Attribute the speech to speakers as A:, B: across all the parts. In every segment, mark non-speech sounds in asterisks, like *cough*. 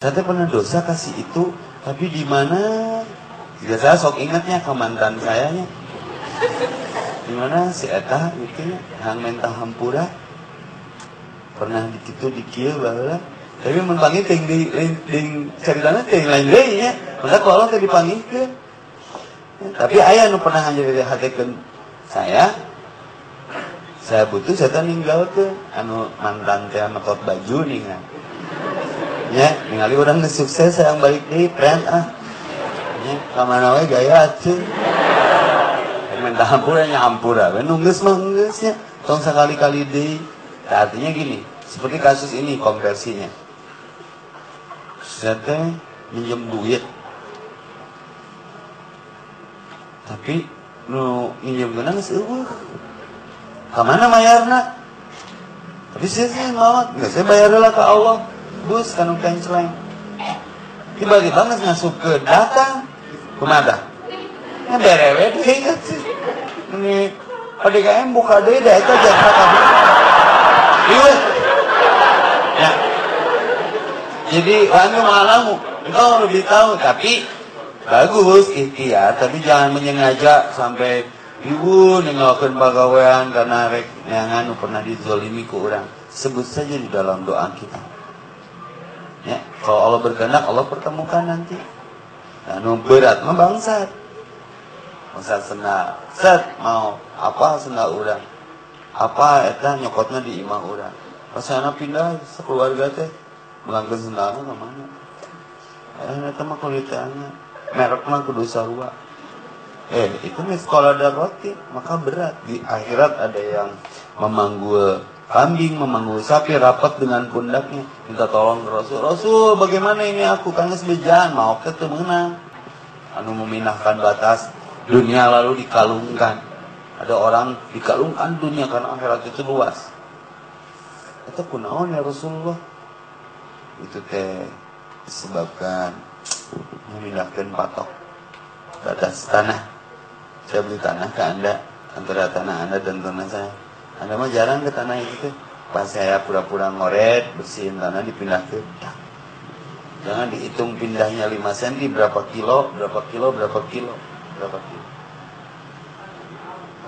A: saya pernah dosa kasih itu. Tapi di mana? Jika saya sok ingatnya ke mantan saya nya. Di mana? Si eta gitu ya hang mentah hampura. Pernah di kitu di kieu baheula tapi mun panggil ting di ting caritana ting lain deui nya. Maka kalau teh dipanggilkeun. Tapi ayah nu pernah jadi hatekeun saya. Saya butuh saya ninggal ke anu mantan teh matot baju ningan ya ningali orang sukses yang balik di friend ah. Ya kamana we gaya atuh minta hampura nya hampura we nunggeus mah geus nya tong sakali-kali deui artinya gini seperti kasus ini konversinya. Saya minjem duit. Tapi nu minjem geuna geus eueuh. Ka mana mayarna? Tapi saya sih mau nggak saya bayar lah ke Allah bus kanu kenceleng tiba-tiba nggak ngasup ke data. Kumada. Ya berewe deh ingat sih. Ini PDKM buka deh dah itu jasa kamu iya. Ya. Jadi anu malamu. Engkau lebih tahu tapi bagus ikhtiar. Tapi jangan menyengaja sampai ibu ninggalkan pegawaian karena rek yang anu pernah dizolimi ke orang. Sebut saja di dalam doa kita Ya, kalau Allah berkehendak Allah pertemukan nanti. Anu berat mah bangsat. Bangsat sena, set mau apa sena urang. Apa eta nyokotnya di imah urang. Pas anak pindah sekeluarga teh sendalna ke mana? Eh eta mah kulitana. Merek mah kudu sarua. Eh, itu nih sekolah dan roti, maka berat. Di akhirat ada yang memanggul kambing memanggul sapi rapat dengan pundaknya. Minta tolong ke Rasul. Rasul bagaimana ini aku? Kan sebejan mau ketemu menang anu memindahkan batas. Dunia lalu dikalungkan. Ada orang dikalungkan dunia karena akhirat itu luas. Itu kunaon ya Rasulullah? Itu teh disebabkan memindahkan patok batas tanah. Saya beli tanah ke anda antara tanah anda dan tanah saya anda mah jarang ke tanah itu tuh. Pas saya pura-pura ngoret, bersihin tanah dipindah ke. Jangan dihitung pindahnya 5 cm berapa kilo, berapa kilo, berapa kilo, berapa kilo.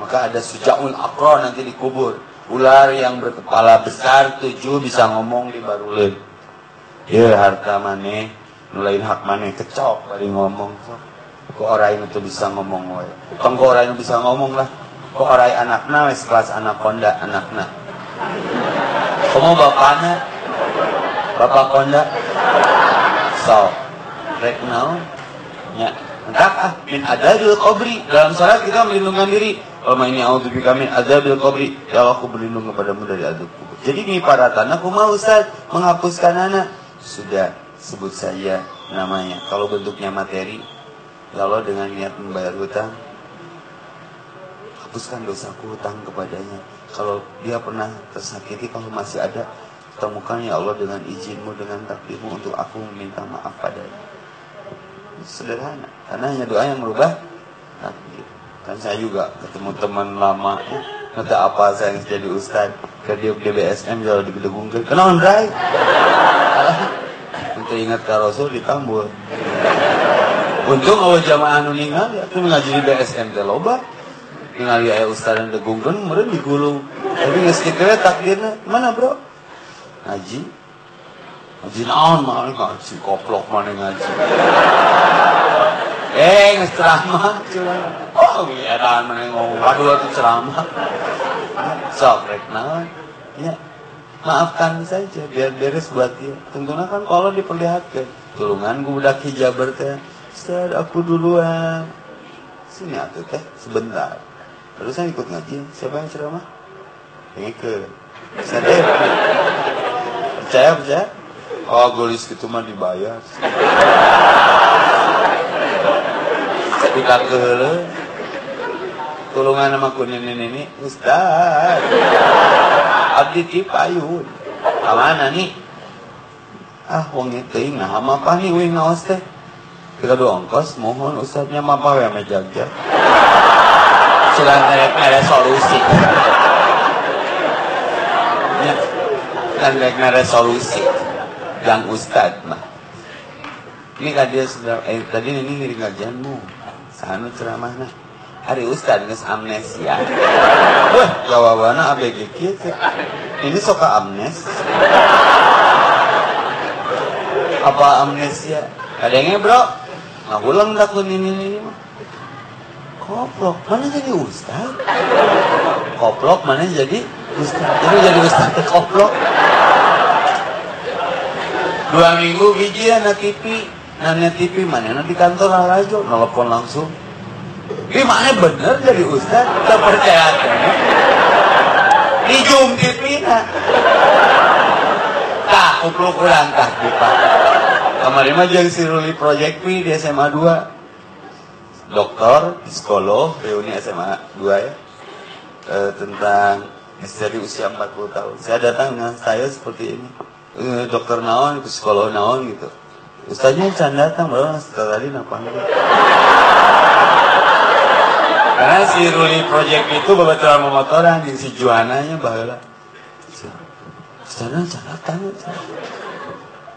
A: Maka ada sujaul akro nanti dikubur. Ular yang berkepala besar tujuh bisa ngomong di baruleun. Ya harta maneh, nulain hak maneh kecok bari ngomong. Kok orang itu bisa ngomong wae. Kok orang itu bisa ngomong lah kok orai anakna wes kelas anak konda anakna. Kamu bapaknya? Bapak konda so rek now ya. Entah ah min adabil qabri. Dalam salat kita melindungi diri. Allahumma ini a'udzubika min adabil qabri. Ya Allah aku berlindung kepadamu dari adab kubur. Jadi ini para tanah mau Ustaz menghapuskan anak. Sudah sebut saja namanya. Kalau bentuknya materi kalau dengan niat membayar hutang hapuskan dosaku hutang kepadanya. Kalau dia pernah tersakiti, kalau masih ada, temukan ya Allah dengan izinmu, dengan takdirmu untuk aku meminta maaf padanya. Sederhana, karena hanya doa yang merubah takdir. Kan saya juga ketemu teman lama, ya, nanti apa saya yang jadi ustad, ke dia jauh di Gedegungkeun. Kenapa Andrai? *laughs* Untuk ingat ke Rasul ditambul. Untung awal jamaah ningali, aku ngaji di BSM teh loba ningali aya ustaz dan degungkeun meureun digulung. Tapi geus kitu we takdirna mana bro? Ngaji. Ngaji naon mah ngaji koplok mana ngaji. *laughs* Eh geus ceramah oh edan mana ngomong. Waduh atuh ceramah. Sok rek naon? Ya maafkan saja biar beres buat dia. Tentunya kan kalau diperlihatkan. Tulungan gue udah teh Ustaz aku duluan. Sini atuh teh sebentar Barusan ikut ngaji. Siapa yang ceramah? Yang ke. Saya percaya percaya. Oh golis gitu mah dibayar. Kita ke Tulungan sama kunin ini Ustaz. Abdi ti payun. Kamana nih? Ah, wong itu nah apa nih wing ngaos teh? Kita doang ongkos, mohon ustaznya mapa ya mejagja sudah ada solusi. Ya, dan ada solusi. Yang ustad mah. Ini kan dia sudah eh tadi ini ngiri gajianmu sana ceramahnya hari ustad nges amnesia. Wah jawabannya abg gitu ini soka amnes. Apa amnesia? Kadangnya bro nggak ulang takut ini ini mah koplok mana jadi ustad koplok mana jadi ustad jadi jadi ustad *laughs* koplok. Dua minggu biji anak TV nanya TV mana? Di kantor Arajo nelfon langsung. Ini mana bener jadi ustad terpercaya di Zoom TV na. Tah kupluk kurang di pak. Kemarin mah jeung si Ruli Project di SMA 2 dokter psikolog reuni SMA 2 ya. E, tentang misteri usia 40 tahun. Saya datang dengan saya seperti ini. E, dokter naon psikolog naon gitu. Ustaznya can datang baru setelah tadi napa karena si Ruli Project itu beberapa memotoran di si Juananya bahwa Ustaznya can datang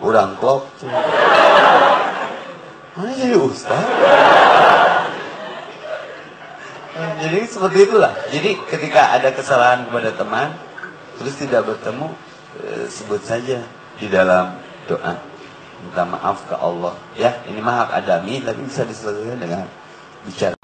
A: urang klok mana jadi ustaz jadi seperti itulah. Jadi ketika ada kesalahan kepada teman terus tidak bertemu sebut saja di dalam doa. Minta maaf ke Allah. Ya ini mah hak adami tapi bisa diselesaikan dengan bicara